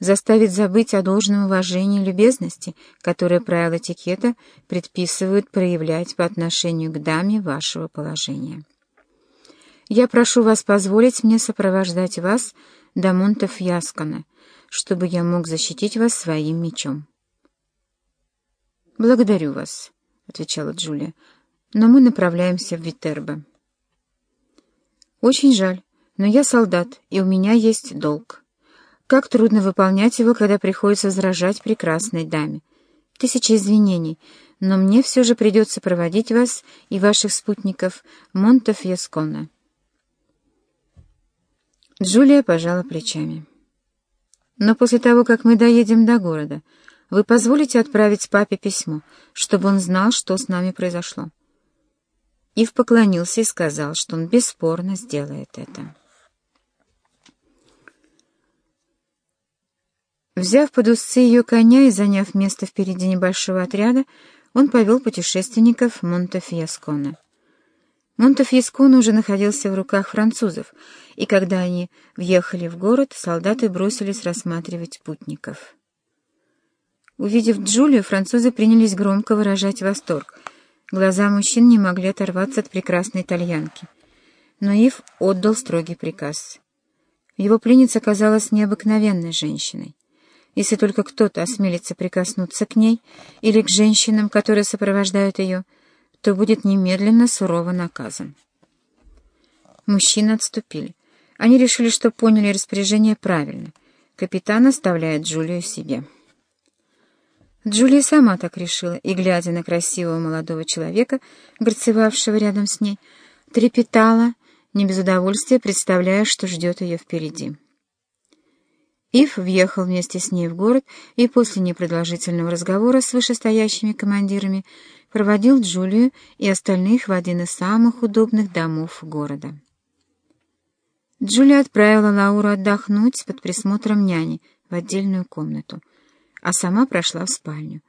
заставить забыть о должном уважении и любезности, которые правила этикета предписывают проявлять по отношению к даме вашего положения. Я прошу вас позволить мне сопровождать вас до Монтефьяскона, чтобы я мог защитить вас своим мечом. «Благодарю вас», — отвечала Джулия, — «но мы направляемся в Витербо». «Очень жаль, но я солдат, и у меня есть долг. Как трудно выполнять его, когда приходится возражать прекрасной даме. Тысячи извинений, но мне все же придется проводить вас и ваших спутников в Монтефьесконе». Джулия пожала плечами. «Но после того, как мы доедем до города, вы позволите отправить папе письмо, чтобы он знал, что с нами произошло?» Ив поклонился и сказал, что он бесспорно сделает это. Взяв под усы ее коня и заняв место впереди небольшого отряда, он повел путешественников в Монтефьясконе. Монтефьескон уже находился в руках французов, и когда они въехали в город, солдаты бросились рассматривать путников. Увидев Джулию, французы принялись громко выражать восторг. Глаза мужчин не могли оторваться от прекрасной итальянки. Но Ив отдал строгий приказ. Его пленница оказалась необыкновенной женщиной. Если только кто-то осмелится прикоснуться к ней или к женщинам, которые сопровождают ее, то будет немедленно сурово наказан. Мужчины отступили. Они решили, что поняли распоряжение правильно. Капитан оставляет Джулию себе. Джулия сама так решила, и, глядя на красивого молодого человека, горцевавшего рядом с ней, трепетала, не без удовольствия представляя, что ждет ее впереди. Ив въехал вместе с ней в город и после непродолжительного разговора с вышестоящими командирами проводил Джулию и остальных в один из самых удобных домов города. Джулия отправила Лауру отдохнуть под присмотром няни в отдельную комнату, а сама прошла в спальню.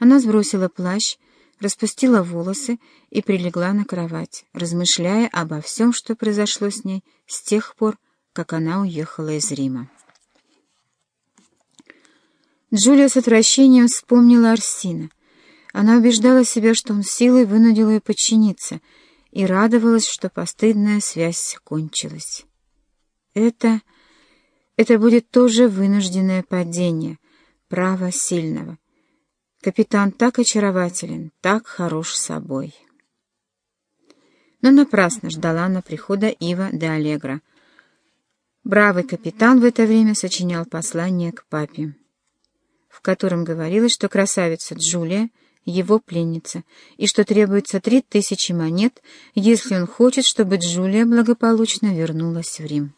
Она сбросила плащ, распустила волосы и прилегла на кровать, размышляя обо всем, что произошло с ней с тех пор, как она уехала из Рима. Джулия с отвращением вспомнила Арсина. Она убеждала себя, что он силой вынудил ее подчиниться, и радовалась, что постыдная связь кончилась. Это... это будет тоже вынужденное падение, право сильного. Капитан так очарователен, так хорош собой. Но напрасно ждала она прихода Ива де Аллегро. Бравый капитан в это время сочинял послание к папе в котором говорилось, что красавица Джулия — его пленница, и что требуется три тысячи монет, если он хочет, чтобы Джулия благополучно вернулась в Рим.